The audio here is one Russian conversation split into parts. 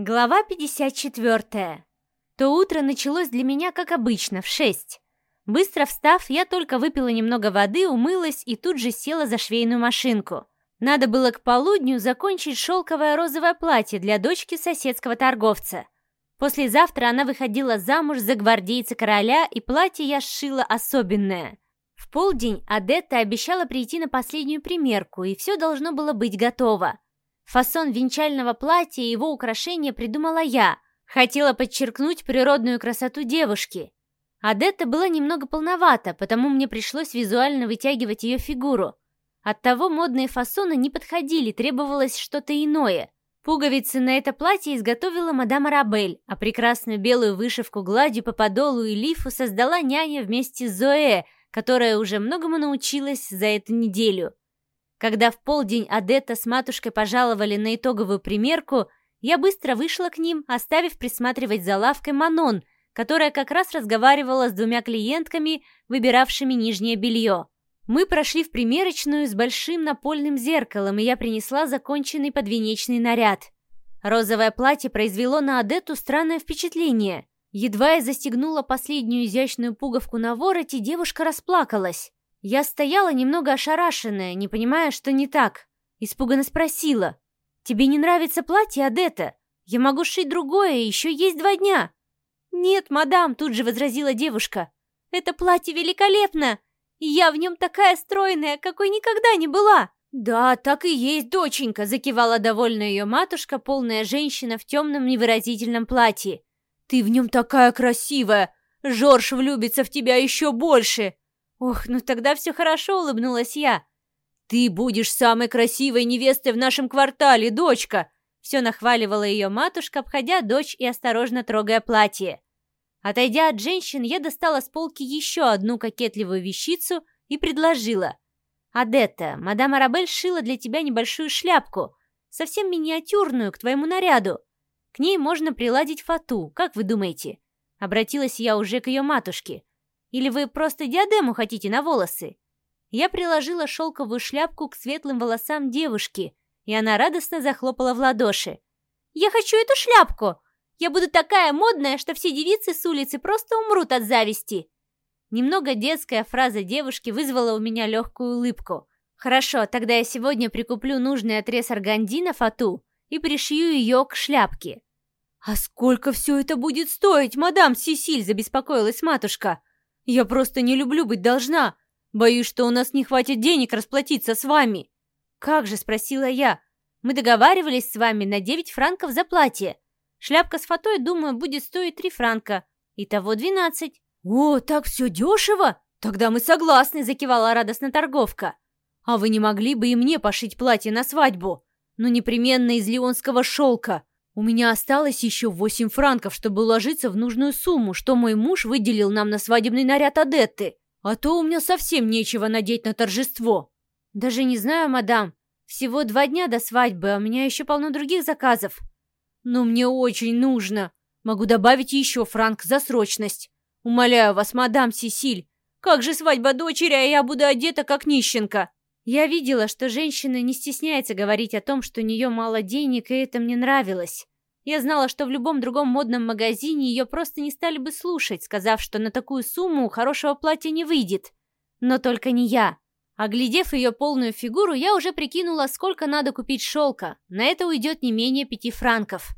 Глава 54. То утро началось для меня, как обычно, в 6. Быстро встав, я только выпила немного воды, умылась и тут же села за швейную машинку. Надо было к полудню закончить шелковое розовое платье для дочки соседского торговца. Послезавтра она выходила замуж за гвардейца короля, и платье я сшила особенное. В полдень Адетта обещала прийти на последнюю примерку, и все должно было быть готово. Фасон венчального платья и его украшения придумала я. Хотела подчеркнуть природную красоту девушки. Адетта была немного полновата, потому мне пришлось визуально вытягивать ее фигуру. Оттого модные фасоны не подходили, требовалось что-то иное. Пуговицы на это платье изготовила мадам Арабель, а прекрасную белую вышивку гладью по подолу и лифу создала няня вместе с Зоэ, которая уже многому научилась за эту неделю. Когда в полдень Адетта с матушкой пожаловали на итоговую примерку, я быстро вышла к ним, оставив присматривать за лавкой Манон, которая как раз разговаривала с двумя клиентками, выбиравшими нижнее белье. Мы прошли в примерочную с большим напольным зеркалом, и я принесла законченный подвенечный наряд. Розовое платье произвело на Адетту странное впечатление. Едва я застегнула последнюю изящную пуговку на вороте, девушка расплакалась. Я стояла немного ошарашенная, не понимая, что не так. Испуганно спросила. «Тебе не нравится платье, Адетта? Я могу шить другое, еще есть два дня». «Нет, мадам», — тут же возразила девушка. «Это платье великолепно, я в нем такая стройная, какой никогда не была». «Да, так и есть, доченька», — закивала довольная ее матушка, полная женщина в темном невыразительном платье. «Ты в нем такая красивая! Жорж влюбится в тебя еще больше!» «Ох, ну тогда все хорошо», — улыбнулась я. «Ты будешь самой красивой невестой в нашем квартале, дочка!» Все нахваливала ее матушка, обходя дочь и осторожно трогая платье. Отойдя от женщин, я достала с полки еще одну кокетливую вещицу и предложила. «Адетта, мадам Арабель шила для тебя небольшую шляпку, совсем миниатюрную, к твоему наряду. К ней можно приладить фату, как вы думаете?» Обратилась я уже к ее матушке. Или вы просто диадему хотите на волосы?» Я приложила шелковую шляпку к светлым волосам девушки, и она радостно захлопала в ладоши. «Я хочу эту шляпку! Я буду такая модная, что все девицы с улицы просто умрут от зависти!» Немного детская фраза девушки вызвала у меня легкую улыбку. «Хорошо, тогда я сегодня прикуплю нужный отрез органдина фату и пришью ее к шляпке». «А сколько все это будет стоить, мадам Сесиль?» – забеспокоилась матушка. Я просто не люблю быть должна. Боюсь, что у нас не хватит денег расплатиться с вами». «Как же?» – спросила я. «Мы договаривались с вами на 9 франков за платье. Шляпка с фатой, думаю, будет стоить 3 франка. Итого 12». «О, так все дешево? Тогда мы согласны», – закивала радостно торговка. «А вы не могли бы и мне пошить платье на свадьбу? Ну, непременно из леонского шелка. У меня осталось еще восемь франков, чтобы уложиться в нужную сумму, что мой муж выделил нам на свадебный наряд Адетты. А то у меня совсем нечего надеть на торжество. Даже не знаю, мадам. Всего два дня до свадьбы, а у меня еще полно других заказов. Но мне очень нужно. Могу добавить еще франк за срочность. Умоляю вас, мадам Сесиль, как же свадьба дочери, а я буду одета как нищенка? Я видела, что женщина не стесняется говорить о том, что у нее мало денег, и это мне нравилось. Я знала, что в любом другом модном магазине ее просто не стали бы слушать, сказав, что на такую сумму хорошего платья не выйдет. Но только не я. Оглядев ее полную фигуру, я уже прикинула, сколько надо купить шелка. На это уйдет не менее пяти франков.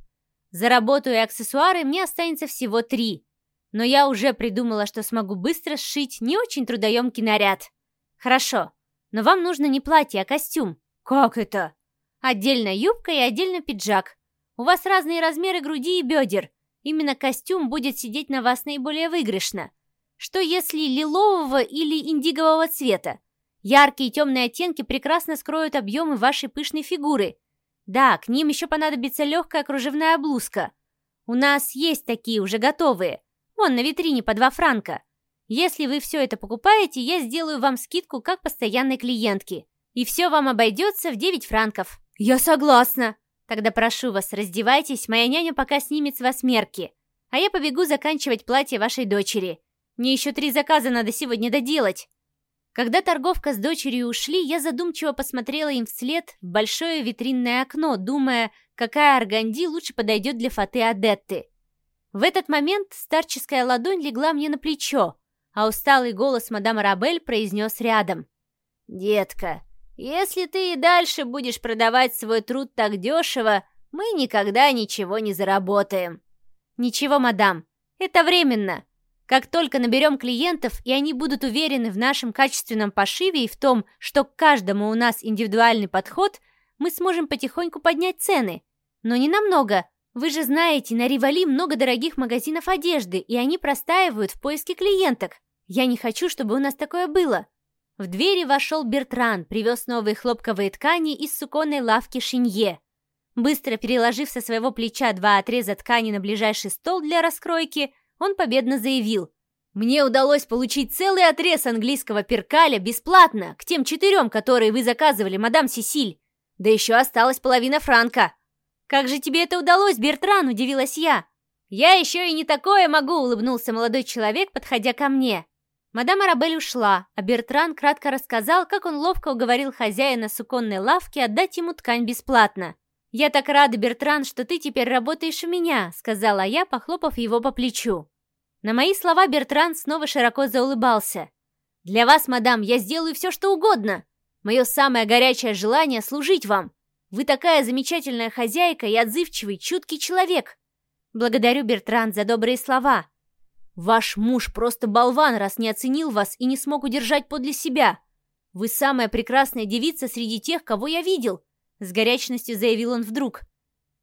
За работу и аксессуары мне останется всего три. Но я уже придумала, что смогу быстро сшить не очень трудоемкий наряд. Хорошо, но вам нужно не платье, а костюм. Как это? Отдельно юбка и отдельно пиджак. У вас разные размеры груди и бедер. Именно костюм будет сидеть на вас наиболее выигрышно. Что если лилового или индигового цвета? Яркие и темные оттенки прекрасно скроют объемы вашей пышной фигуры. Да, к ним еще понадобится легкая кружевная блузка. У нас есть такие уже готовые. Вон на витрине по два франка. Если вы все это покупаете, я сделаю вам скидку как постоянной клиентке. И все вам обойдется в 9 франков. Я согласна. Тогда прошу вас, раздевайтесь, моя няня пока снимет с вас мерки. А я побегу заканчивать платье вашей дочери. Мне еще три заказа надо сегодня доделать. Когда торговка с дочерью ушли, я задумчиво посмотрела им вслед в большое витринное окно, думая, какая органди лучше подойдет для фаты Адетты. В этот момент старческая ладонь легла мне на плечо, а усталый голос мадам Рабель произнес рядом. «Детка, если ты и дальше будешь продавать свой труд так дешево, мы никогда ничего не заработаем». «Ничего, мадам, это временно. Как только наберем клиентов, и они будут уверены в нашем качественном пошиве и в том, что к каждому у нас индивидуальный подход, мы сможем потихоньку поднять цены. Но не намного. Вы же знаете, на Ривали много дорогих магазинов одежды, и они простаивают в поиске клиенток. Я не хочу, чтобы у нас такое было. В двери вошел Бертран, привез новые хлопковые ткани из суконной лавки Шинье. Быстро переложив со своего плеча два отреза ткани на ближайший стол для раскройки, он победно заявил. «Мне удалось получить целый отрез английского перкаля бесплатно, к тем четырем, которые вы заказывали, мадам Сесиль. Да еще осталась половина франка». «Как же тебе это удалось, Бертран?» – удивилась я. «Я еще и не такое могу», – улыбнулся молодой человек, подходя ко мне. Мадам Арабель ушла, а Бертран кратко рассказал, как он ловко уговорил хозяина суконной лавки отдать ему ткань бесплатно. «Я так рада, Бертран, что ты теперь работаешь у меня», — сказала я, похлопав его по плечу. На мои слова Бертран снова широко заулыбался. «Для вас, мадам, я сделаю все, что угодно. Мое самое горячее желание — служить вам. Вы такая замечательная хозяйка и отзывчивый, чуткий человек. Благодарю, Бертран, за добрые слова. Ваш муж просто болван, раз не оценил вас и не смог удержать подле себя. Вы самая прекрасная девица среди тех, кого я видел. С горячностью заявил он вдруг.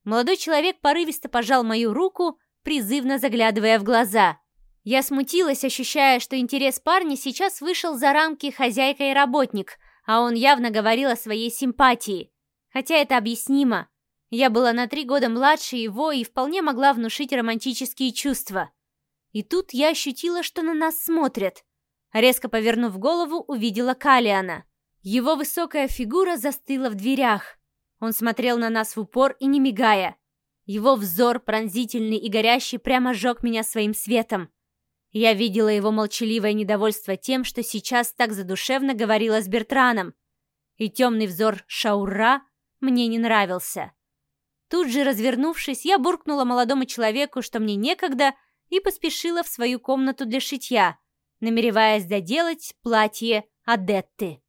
Молодой человек порывисто пожал мою руку, призывно заглядывая в глаза. Я смутилась, ощущая, что интерес парня сейчас вышел за рамки хозяйка и работник, а он явно говорил о своей симпатии. Хотя это объяснимо. Я была на три года младше его и вполне могла внушить романтические чувства. И тут я ощутила, что на нас смотрят. Резко повернув голову, увидела Калиана. Его высокая фигура застыла в дверях. Он смотрел на нас в упор и не мигая. Его взор, пронзительный и горящий, прямо жег меня своим светом. Я видела его молчаливое недовольство тем, что сейчас так задушевно говорила с Бертраном. И темный взор Шаура мне не нравился. Тут же, развернувшись, я буркнула молодому человеку, что мне некогда, и поспешила в свою комнату для шитья, намереваясь доделать платье Адетты.